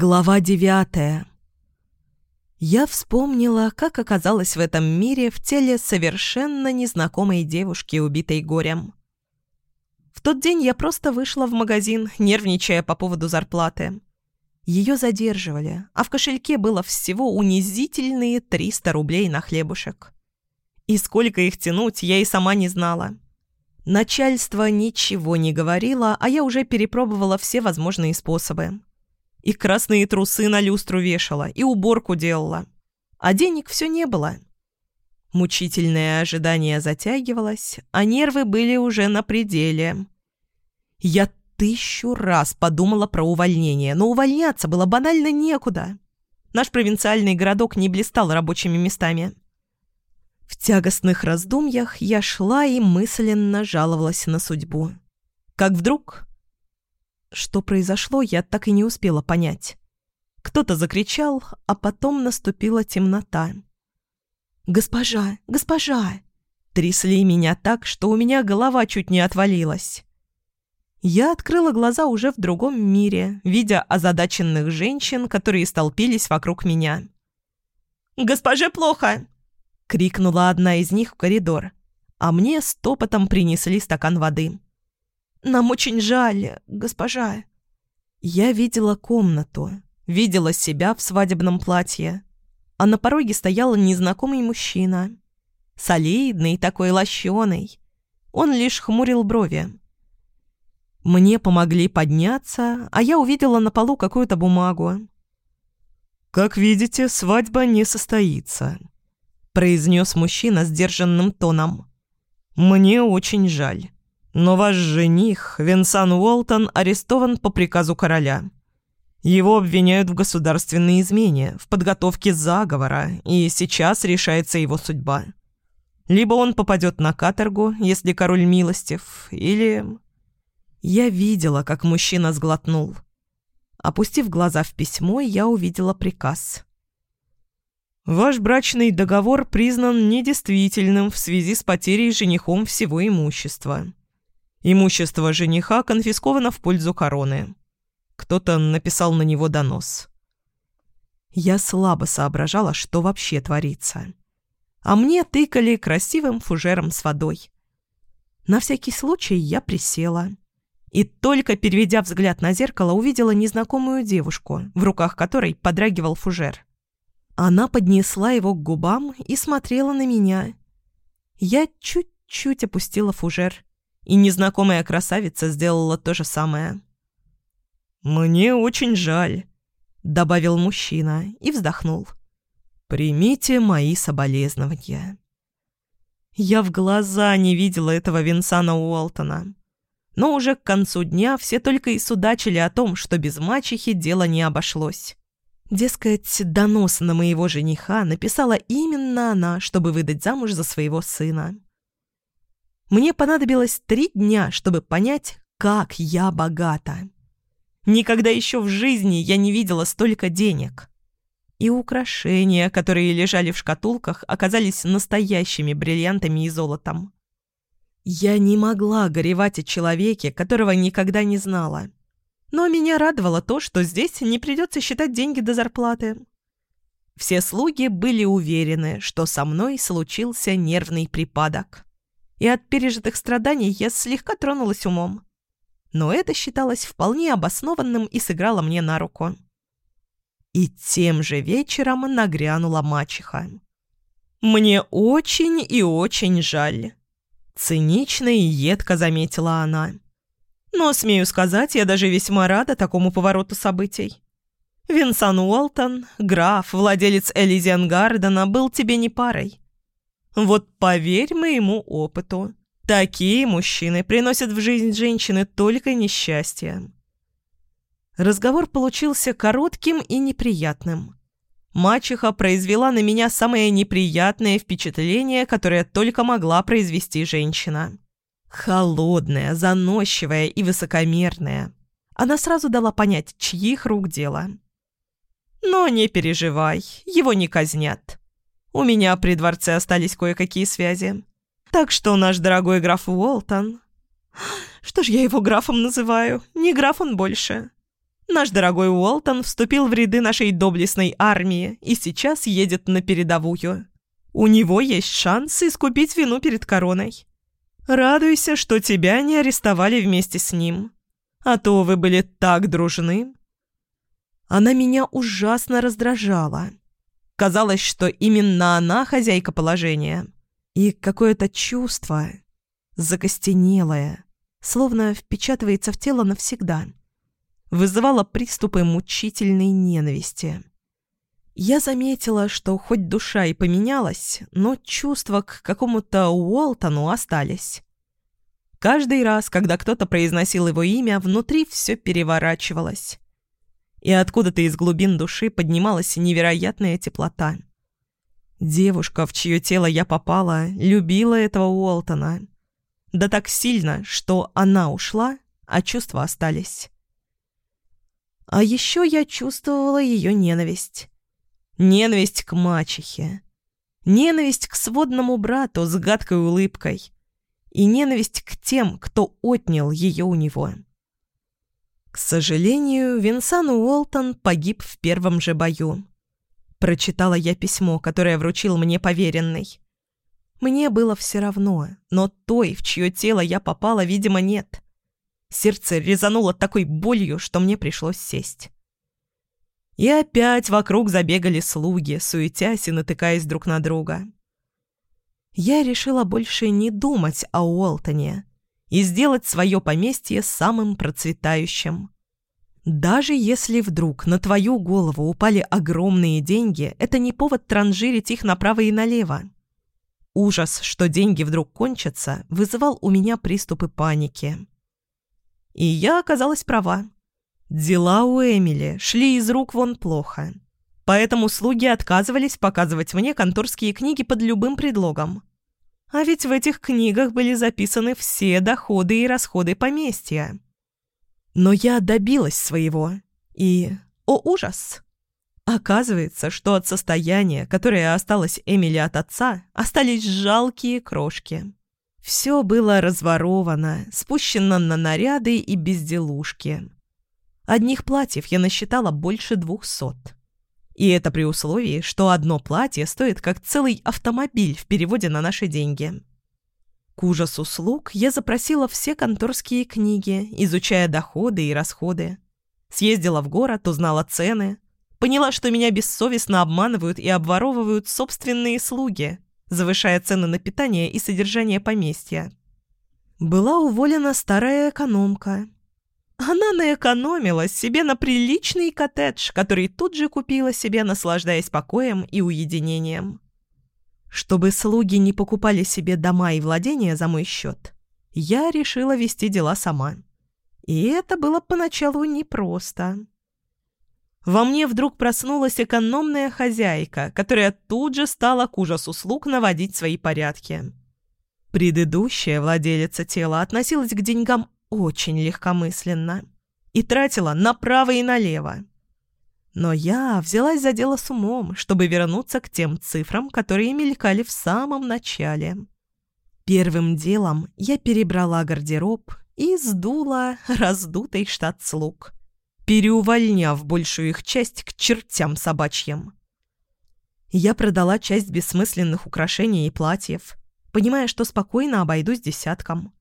Глава девятая. Я вспомнила, как оказалась в этом мире в теле совершенно незнакомой девушки, убитой горем. В тот день я просто вышла в магазин, нервничая по поводу зарплаты. Ее задерживали, а в кошельке было всего унизительные 300 рублей на хлебушек. И сколько их тянуть, я и сама не знала. Начальство ничего не говорило, а я уже перепробовала все возможные способы. И красные трусы на люстру вешала, и уборку делала. А денег все не было. Мучительное ожидание затягивалось, а нервы были уже на пределе. Я тысячу раз подумала про увольнение, но увольняться было банально некуда. Наш провинциальный городок не блистал рабочими местами. В тягостных раздумьях я шла и мысленно жаловалась на судьбу. Как вдруг что произошло, я так и не успела понять. Кто-то закричал, а потом наступила темнота. «Госпожа! Госпожа!» Трясли меня так, что у меня голова чуть не отвалилась. Я открыла глаза уже в другом мире, видя озадаченных женщин, которые столпились вокруг меня. «Госпоже плохо!» — крикнула одна из них в коридор, а мне стопотом принесли стакан воды. Нам очень жаль, госпожа». Я видела комнату, видела себя в свадебном платье, а на пороге стоял незнакомый мужчина. Солидный, такой лощеный. Он лишь хмурил брови. Мне помогли подняться, а я увидела на полу какую-то бумагу. «Как видите, свадьба не состоится», — произнес мужчина сдержанным тоном. «Мне очень жаль. Но ваш жених, Винсан Уолтон, арестован по приказу короля. Его обвиняют в государственной измене, в подготовке заговора, и сейчас решается его судьба. Либо он попадет на каторгу, если король милостив, или... Я видела, как мужчина сглотнул. Опустив глаза в письмо, я увидела приказ. «Ваш брачный договор признан недействительным в связи с потерей женихом всего имущества. Имущество жениха конфисковано в пользу короны. Кто-то написал на него донос. Я слабо соображала, что вообще творится. А мне тыкали красивым фужером с водой. На всякий случай я присела. И только переведя взгляд на зеркало, увидела незнакомую девушку, в руках которой подрагивал фужер. Она поднесла его к губам и смотрела на меня. Я чуть-чуть опустила фужер и незнакомая красавица сделала то же самое. «Мне очень жаль», — добавил мужчина и вздохнул. «Примите мои соболезнования». Я в глаза не видела этого Винсана Уолтона. Но уже к концу дня все только и судачили о том, что без мачехи дело не обошлось. Дескать, донос на моего жениха написала именно она, чтобы выдать замуж за своего сына. Мне понадобилось три дня, чтобы понять, как я богата. Никогда еще в жизни я не видела столько денег. И украшения, которые лежали в шкатулках, оказались настоящими бриллиантами и золотом. Я не могла горевать о человеке, которого никогда не знала. Но меня радовало то, что здесь не придется считать деньги до зарплаты. Все слуги были уверены, что со мной случился нервный припадок и от пережитых страданий я слегка тронулась умом. Но это считалось вполне обоснованным и сыграло мне на руку. И тем же вечером нагрянула мачеха. «Мне очень и очень жаль», — цинично и едко заметила она. «Но, смею сказать, я даже весьма рада такому повороту событий. Винсан Уолтон, граф, владелец Элизиан Гардена, был тебе не парой. Вот поверь моему опыту, такие мужчины приносят в жизнь женщины только несчастье. Разговор получился коротким и неприятным. Мачеха произвела на меня самое неприятное впечатление, которое только могла произвести женщина. Холодная, заносчивая и высокомерная. Она сразу дала понять, чьих рук дело. «Но не переживай, его не казнят. У меня при дворце остались кое-какие связи. Так что наш дорогой граф Уолтон... Что ж я его графом называю? Не граф он больше. Наш дорогой Уолтон вступил в ряды нашей доблестной армии и сейчас едет на передовую. У него есть шанс искупить вину перед короной. Радуйся, что тебя не арестовали вместе с ним. А то вы были так дружны. Она меня ужасно раздражала. Казалось, что именно она хозяйка положения. И какое-то чувство, закостенелое, словно впечатывается в тело навсегда, вызывало приступы мучительной ненависти. Я заметила, что хоть душа и поменялась, но чувства к какому-то Уолтону остались. Каждый раз, когда кто-то произносил его имя, внутри все переворачивалось. И откуда-то из глубин души поднималась невероятная теплота. Девушка, в чье тело я попала, любила этого Уолтона. Да так сильно, что она ушла, а чувства остались. А еще я чувствовала ее ненависть. Ненависть к мачехе. Ненависть к сводному брату с гадкой улыбкой. И ненависть к тем, кто отнял ее у него. К сожалению, Винсан Уолтон погиб в первом же бою. Прочитала я письмо, которое вручил мне поверенный. Мне было все равно, но той, в чье тело я попала, видимо, нет. Сердце резануло такой болью, что мне пришлось сесть. И опять вокруг забегали слуги, суетясь и натыкаясь друг на друга. Я решила больше не думать о Уолтоне и сделать свое поместье самым процветающим. Даже если вдруг на твою голову упали огромные деньги, это не повод транжирить их направо и налево. Ужас, что деньги вдруг кончатся, вызывал у меня приступы паники. И я оказалась права. Дела у Эмили шли из рук вон плохо. Поэтому слуги отказывались показывать мне конторские книги под любым предлогом. А ведь в этих книгах были записаны все доходы и расходы поместья. Но я добилась своего. И... О, ужас! Оказывается, что от состояния, которое осталось Эмили от отца, остались жалкие крошки. Все было разворовано, спущено на наряды и безделушки. Одних платьев я насчитала больше двухсот. И это при условии, что одно платье стоит как целый автомобиль в переводе на наши деньги. К ужасу слуг я запросила все конторские книги, изучая доходы и расходы. Съездила в город, узнала цены. Поняла, что меня бессовестно обманывают и обворовывают собственные слуги, завышая цены на питание и содержание поместья. Была уволена старая экономка, она наэкономила себе на приличный коттедж, который тут же купила себе, наслаждаясь покоем и уединением. Чтобы слуги не покупали себе дома и владения за мой счет, я решила вести дела сама. И это было поначалу непросто. Во мне вдруг проснулась экономная хозяйка, которая тут же стала к ужасу слуг наводить свои порядки. Предыдущая владелица тела относилась к деньгам очень легкомысленно и тратила направо и налево. Но я взялась за дело с умом, чтобы вернуться к тем цифрам, которые мелькали в самом начале. Первым делом я перебрала гардероб и сдула раздутый штат слуг, переувольняв большую их часть к чертям собачьим. Я продала часть бессмысленных украшений и платьев, понимая, что спокойно обойдусь десятком.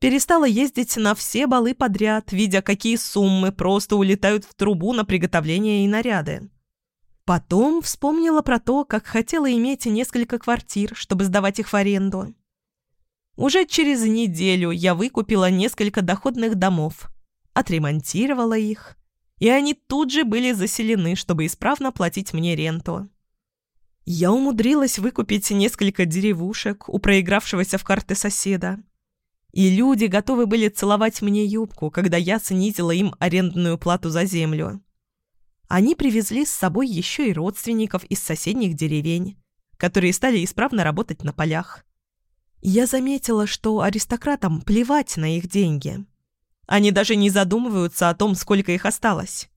Перестала ездить на все балы подряд, видя, какие суммы просто улетают в трубу на приготовление и наряды. Потом вспомнила про то, как хотела иметь несколько квартир, чтобы сдавать их в аренду. Уже через неделю я выкупила несколько доходных домов, отремонтировала их, и они тут же были заселены, чтобы исправно платить мне ренту. Я умудрилась выкупить несколько деревушек у проигравшегося в карты соседа, и люди готовы были целовать мне юбку, когда я снизила им арендную плату за землю. Они привезли с собой еще и родственников из соседних деревень, которые стали исправно работать на полях. Я заметила, что аристократам плевать на их деньги. Они даже не задумываются о том, сколько их осталось.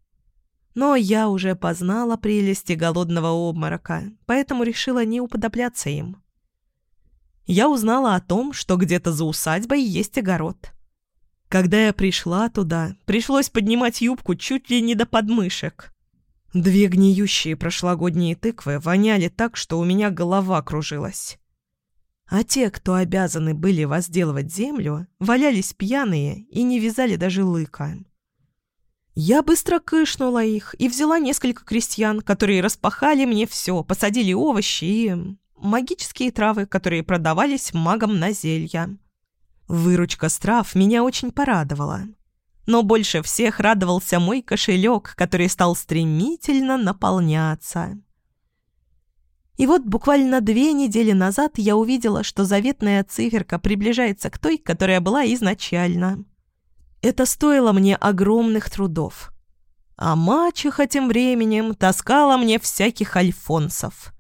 Но я уже познала прелести голодного обморока, поэтому решила не уподобляться им я узнала о том, что где-то за усадьбой есть огород. Когда я пришла туда, пришлось поднимать юбку чуть ли не до подмышек. Две гниющие прошлогодние тыквы воняли так, что у меня голова кружилась. А те, кто обязаны были возделывать землю, валялись пьяные и не вязали даже лыка. Я быстро кышнула их и взяла несколько крестьян, которые распахали мне все, посадили овощи и магические травы, которые продавались магам на зелья. Выручка с трав меня очень порадовала. Но больше всех радовался мой кошелек, который стал стремительно наполняться. И вот буквально две недели назад я увидела, что заветная циферка приближается к той, которая была изначально. Это стоило мне огромных трудов. А мачеха тем временем таскала мне всяких альфонсов,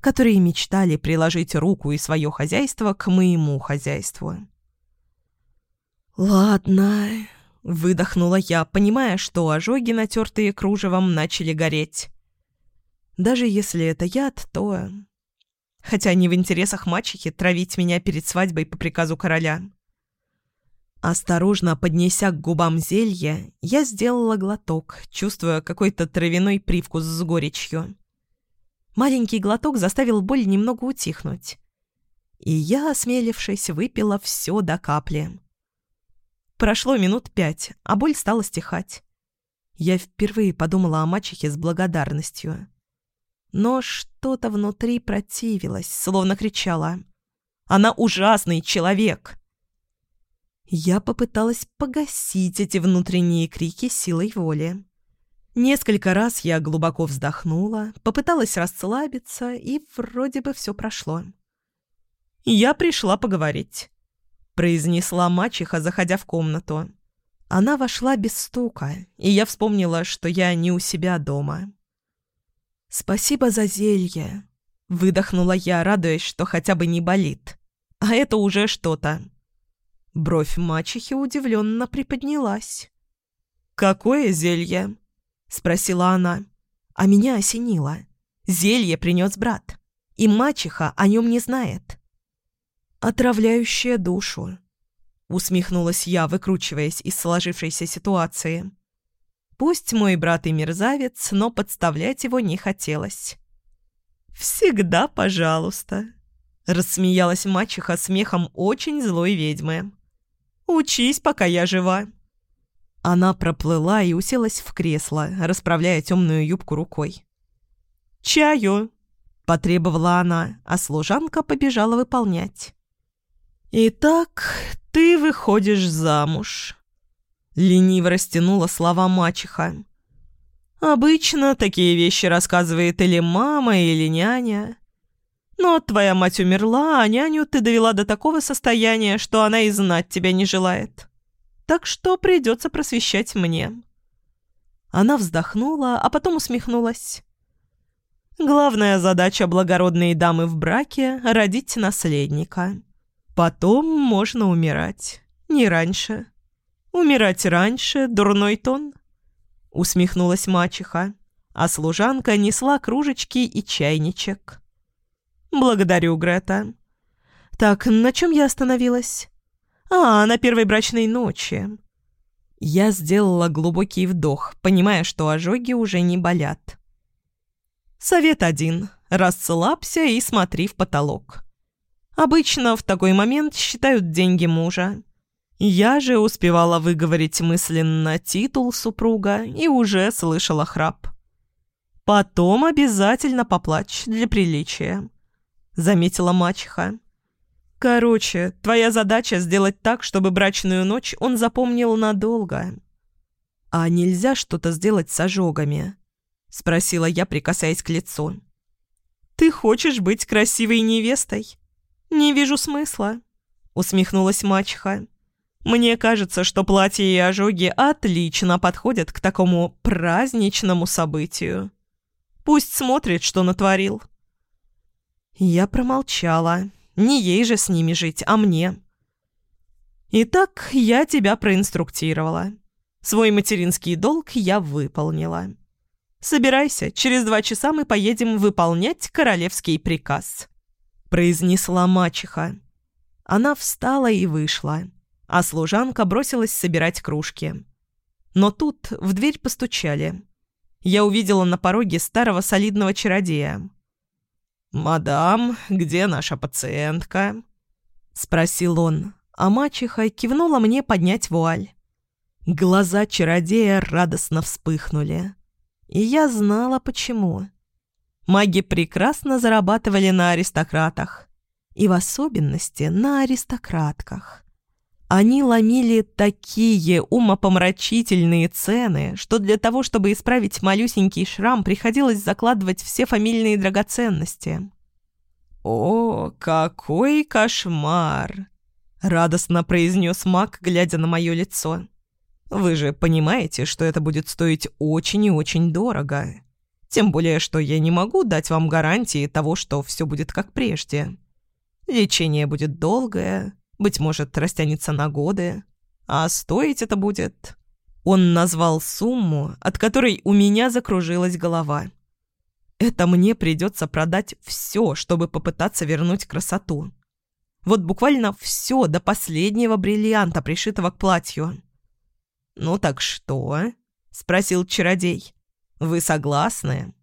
которые мечтали приложить руку и свое хозяйство к моему хозяйству. «Ладно», Выдохнула я, понимая, что ожоги, натертые кружевом, начали гореть. Даже если это яд, то... Хотя не в интересах мачехи травить меня перед свадьбой по приказу короля. Осторожно поднеся к губам зелье, я сделала глоток, чувствуя какой-то травяной привкус с горечью. Маленький глоток заставил боль немного утихнуть. И я, осмелившись, выпила все до капли. Прошло минут пять, а боль стала стихать. Я впервые подумала о мачехе с благодарностью. Но что-то внутри противилось, словно кричала. «Она ужасный человек!» Я попыталась погасить эти внутренние крики силой воли. Несколько раз я глубоко вздохнула, попыталась расслабиться, и вроде бы все прошло. Я пришла поговорить произнесла мачеха, заходя в комнату. Она вошла без стука, и я вспомнила, что я не у себя дома. «Спасибо за зелье», — выдохнула я, радуясь, что хотя бы не болит. «А это уже что-то». Бровь мачехи удивленно приподнялась. «Какое зелье?» — спросила она. А меня осенило. Зелье принес брат, и мачеха о нем не знает отравляющая душу», — усмехнулась я, выкручиваясь из сложившейся ситуации. Пусть мой брат и мерзавец, но подставлять его не хотелось. «Всегда пожалуйста», — рассмеялась мачеха смехом очень злой ведьмы. «Учись, пока я жива». Она проплыла и уселась в кресло, расправляя темную юбку рукой. «Чаю!» – потребовала она, а служанка побежала выполнять. «Итак, ты выходишь замуж», — лениво растянула слова мачеха. «Обычно такие вещи рассказывает или мама, или няня. Но твоя мать умерла, а няню ты довела до такого состояния, что она и знать тебя не желает. Так что придется просвещать мне». Она вздохнула, а потом усмехнулась. «Главная задача благородной дамы в браке — родить наследника». Потом можно умирать. Не раньше. Умирать раньше — дурной тон. Усмехнулась мачеха, а служанка несла кружечки и чайничек. Благодарю, Грета. Так, на чем я остановилась? А, на первой брачной ночи. Я сделала глубокий вдох, понимая, что ожоги уже не болят. Совет один. Расслабься и смотри в потолок. Обычно в такой момент считают деньги мужа. Я же успевала выговорить мысленно титул супруга и уже слышала храп. «Потом обязательно поплачь для приличия», — заметила мачеха. «Короче, твоя задача сделать так, чтобы брачную ночь он запомнил надолго». «А нельзя что-то сделать с ожогами?» — спросила я, прикасаясь к лицу. «Ты хочешь быть красивой невестой?» «Не вижу смысла», — усмехнулась мачеха. «Мне кажется, что платье и ожоги отлично подходят к такому праздничному событию. Пусть смотрит, что натворил». Я промолчала. Не ей же с ними жить, а мне. «Итак, я тебя проинструктировала. Свой материнский долг я выполнила. Собирайся, через два часа мы поедем выполнять королевский приказ» произнесла мачеха. Она встала и вышла, а служанка бросилась собирать кружки. Но тут в дверь постучали. Я увидела на пороге старого солидного чародея. «Мадам, где наша пациентка?» — спросил он, а мачеха кивнула мне поднять вуаль. Глаза чародея радостно вспыхнули. И я знала, почему. Маги прекрасно зарабатывали на аристократах. И в особенности на аристократках. Они ломили такие умопомрачительные цены, что для того, чтобы исправить малюсенький шрам, приходилось закладывать все фамильные драгоценности. «О, какой кошмар!» — радостно произнес маг, глядя на мое лицо. «Вы же понимаете, что это будет стоить очень и очень дорого. Тем более, что я не могу дать вам гарантии того, что все будет как прежде. Лечение будет долгое, быть может, растянется на годы. А стоить это будет... Он назвал сумму, от которой у меня закружилась голова. Это мне придется продать все, чтобы попытаться вернуть красоту. Вот буквально все до последнего бриллианта, пришитого к платью. «Ну так что?» — спросил чародей. «Вы согласны?»